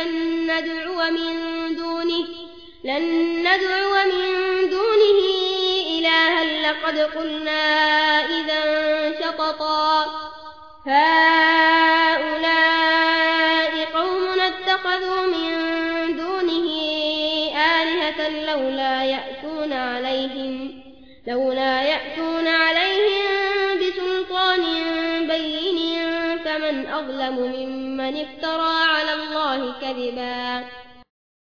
لن ندعو من دونه لن ندعو من دونه إلها لقد قلنا إذا شططا. هؤلاء قوم اتخذوا من دونه آلهة لولا يأتون عليهم لولا يأتون عليهم فمن أظلم ممن افترى على الله كذبا